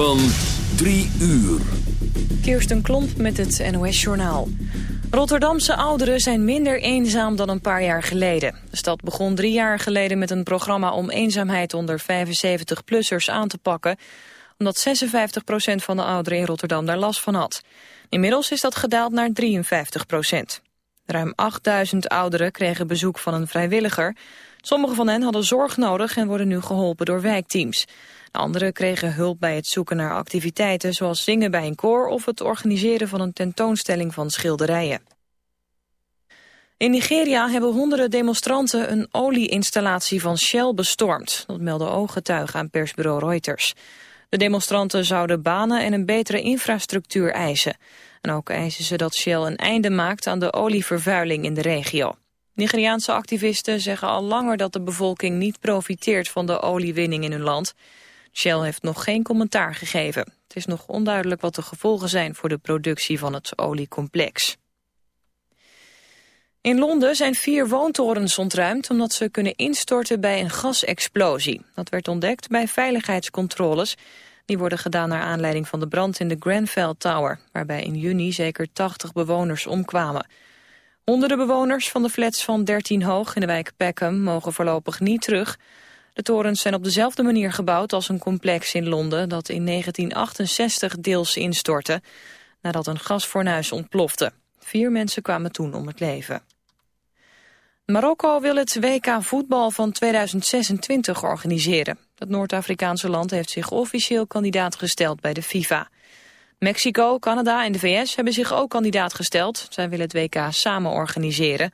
Van 3 uur. Kirsten Klomp met het NOS-journaal. Rotterdamse ouderen zijn minder eenzaam dan een paar jaar geleden. De stad begon drie jaar geleden met een programma om eenzaamheid onder 75-plussers aan te pakken, omdat 56% van de ouderen in Rotterdam daar last van had. Inmiddels is dat gedaald naar 53% Ruim 8000 ouderen kregen bezoek van een vrijwilliger. Sommige van hen hadden zorg nodig en worden nu geholpen door wijkteams. Anderen kregen hulp bij het zoeken naar activiteiten zoals zingen bij een koor of het organiseren van een tentoonstelling van schilderijen. In Nigeria hebben honderden demonstranten een olieinstallatie van Shell bestormd. Dat melden ooggetuigen aan persbureau Reuters. De demonstranten zouden banen en een betere infrastructuur eisen. En ook eisen ze dat Shell een einde maakt aan de olievervuiling in de regio. Nigeriaanse activisten zeggen al langer dat de bevolking niet profiteert van de oliewinning in hun land. Shell heeft nog geen commentaar gegeven. Het is nog onduidelijk wat de gevolgen zijn voor de productie van het oliecomplex. In Londen zijn vier woontorens ontruimd omdat ze kunnen instorten bij een gasexplosie. Dat werd ontdekt bij veiligheidscontroles. Die worden gedaan naar aanleiding van de brand in de Grenfell Tower, waarbij in juni zeker 80 bewoners omkwamen. Honderden bewoners van de flats van 13 hoog in de wijk Peckham mogen voorlopig niet terug. De torens zijn op dezelfde manier gebouwd als een complex in Londen... dat in 1968 deels instortte nadat een gasfornuis ontplofte. Vier mensen kwamen toen om het leven. Marokko wil het WK voetbal van 2026 organiseren. Het Noord-Afrikaanse land heeft zich officieel kandidaat gesteld bij de FIFA. Mexico, Canada en de VS hebben zich ook kandidaat gesteld. Zij willen het WK samen organiseren.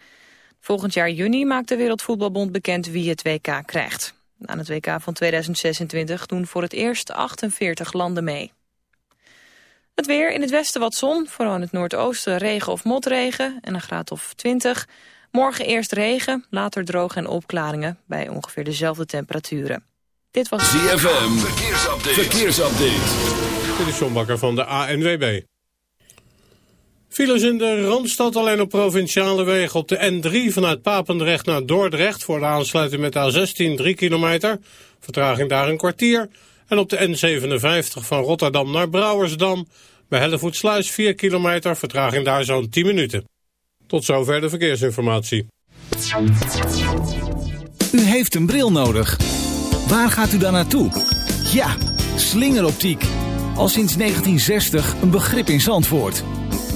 Volgend jaar juni maakt de Wereldvoetbalbond bekend wie het WK krijgt. Aan het WK van 2026 doen voor het eerst 48 landen mee. Het weer in het westen wat zon, vooral in het noordoosten regen of motregen en een graad of 20. Morgen eerst regen, later droog en opklaringen bij ongeveer dezelfde temperaturen. Dit was ZFM, verkeersupdate. verkeersupdate. Dit is John Bakker van de ANWB. Files in de Randstad alleen op provinciale wegen op de N3 vanuit Papendrecht naar Dordrecht voor de aansluiting met de A16 3 kilometer. Vertraging daar een kwartier. En op de N57 van Rotterdam naar Brouwersdam bij Hellevoetsluis 4 kilometer. Vertraging daar zo'n 10 minuten. Tot zover de verkeersinformatie. U heeft een bril nodig. Waar gaat u dan naartoe? Ja, slingeroptiek. Al sinds 1960 een begrip in Zandvoort.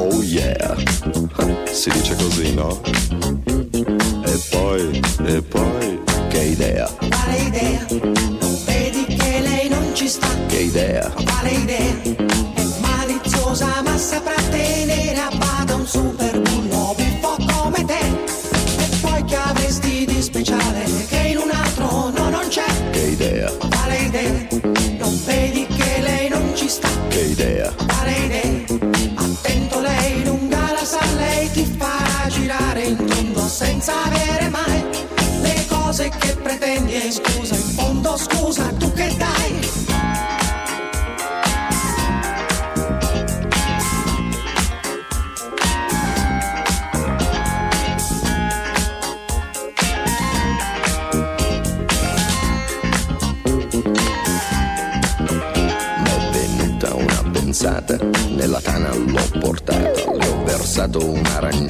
Oh yeah, si dice così, no? E poi, e poi, che idea, Quale idea? Non vedi che lei non ci sta? che idea, Quale idea? È maliziosa ma saprà tenere a bada un super bullo buffo come te. E poi che avresti di speciale che in un altro no non c'è? che idea, Quale idea? Non vedi che lei non ci sta? che idea?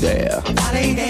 Che idea,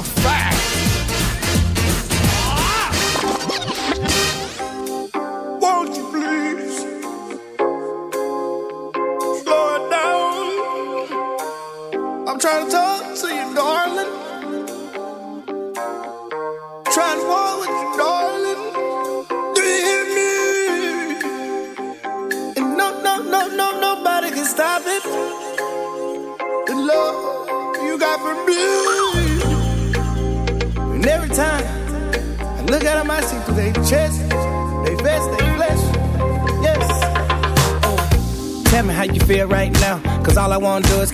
Mambo number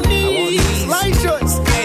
these light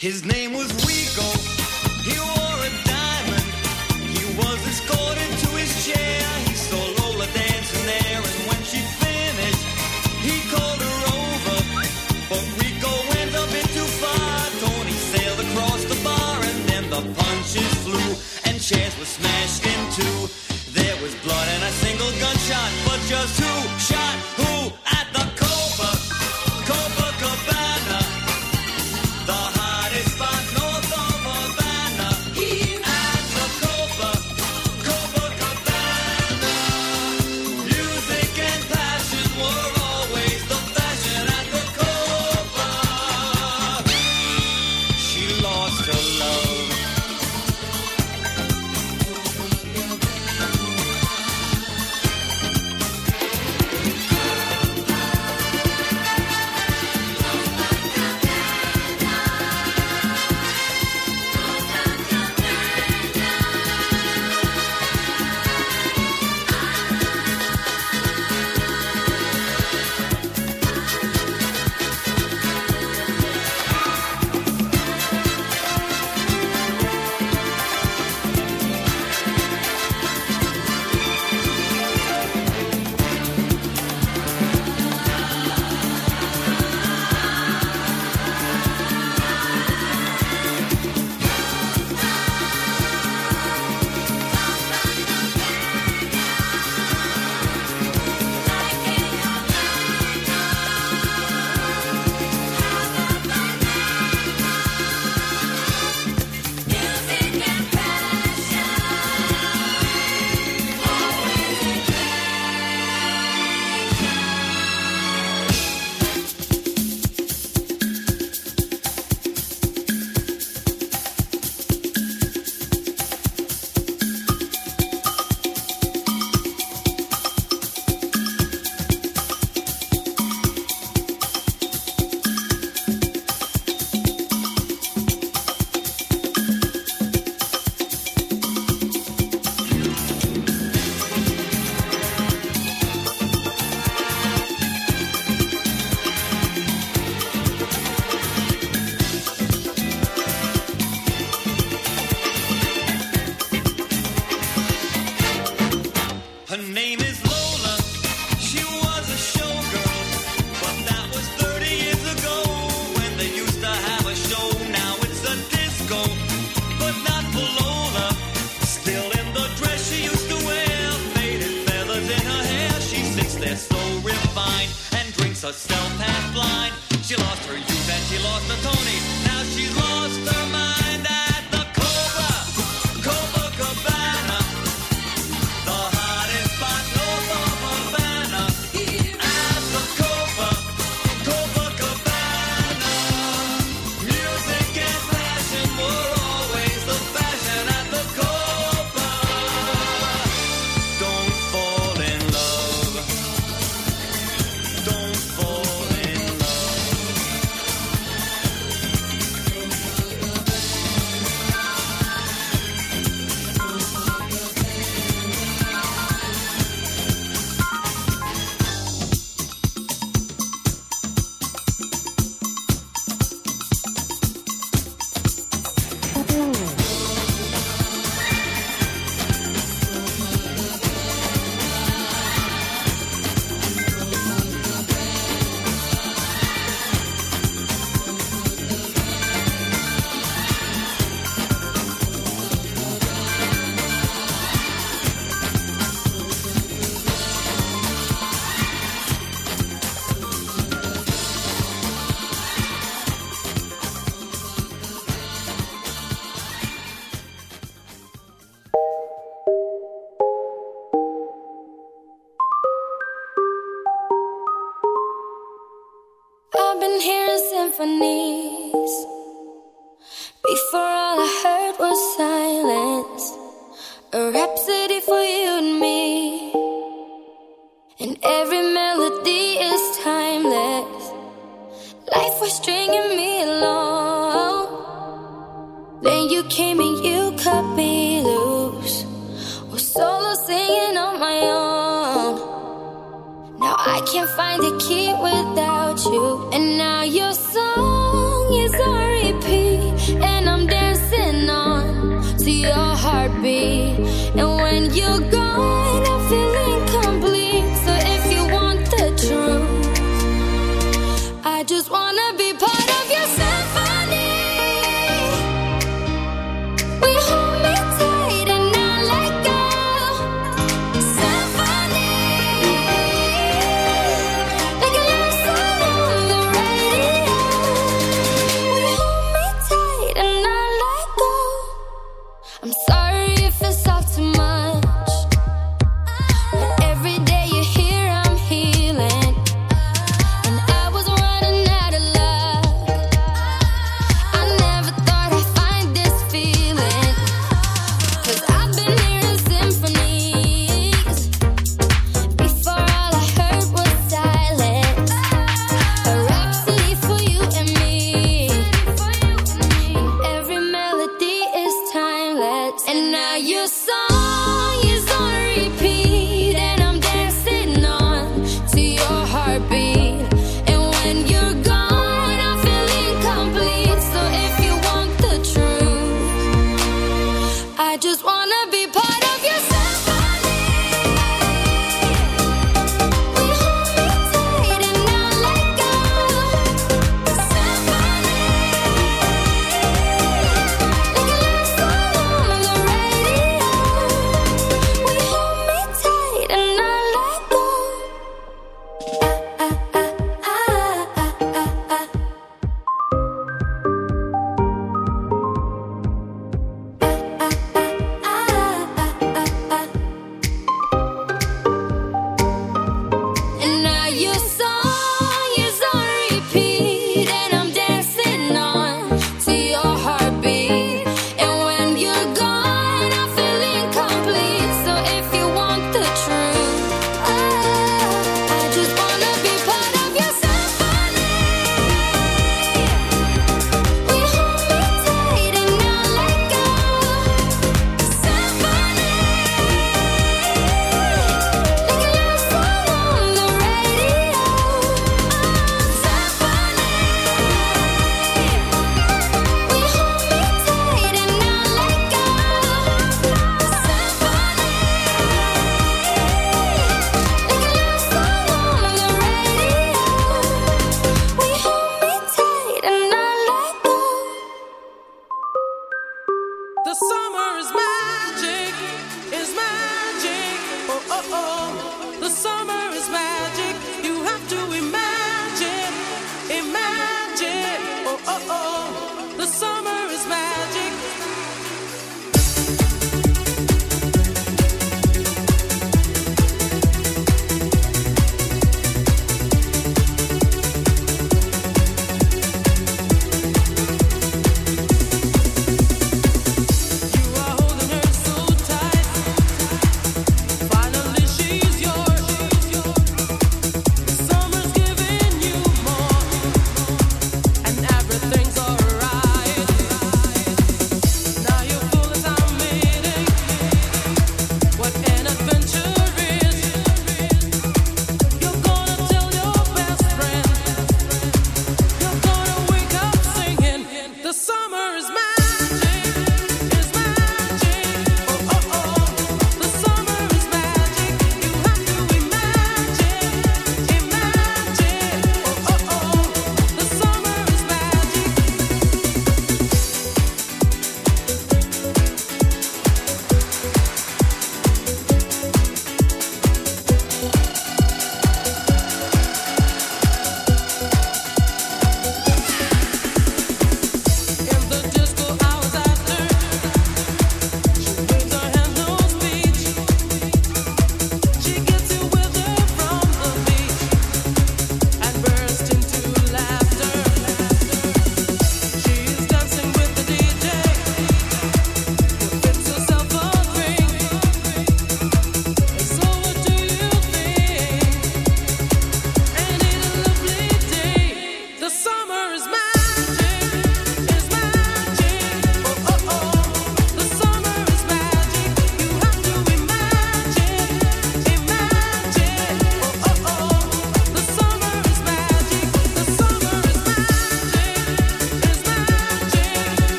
His name was.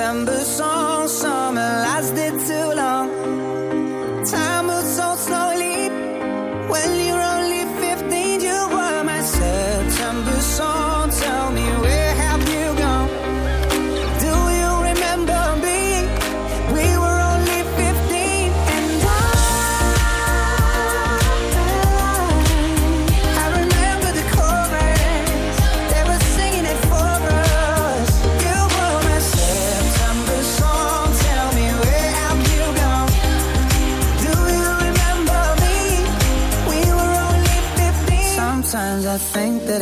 September song,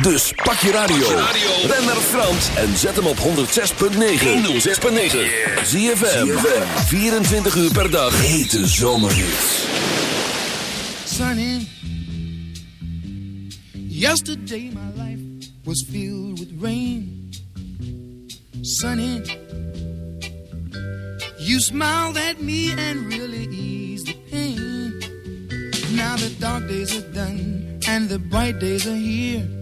Dus pak je radio. Ben naar Frans en zet hem op 106.9. 106.9. ZFM. 24 uur per dag. Hete zomerhits. Sunny. Yesterday my life was filled with rain. Sunny. You smiled at me and really eased the pain. Now the dark days are done and the bright days are here.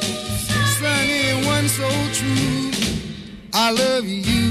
so true. I love you.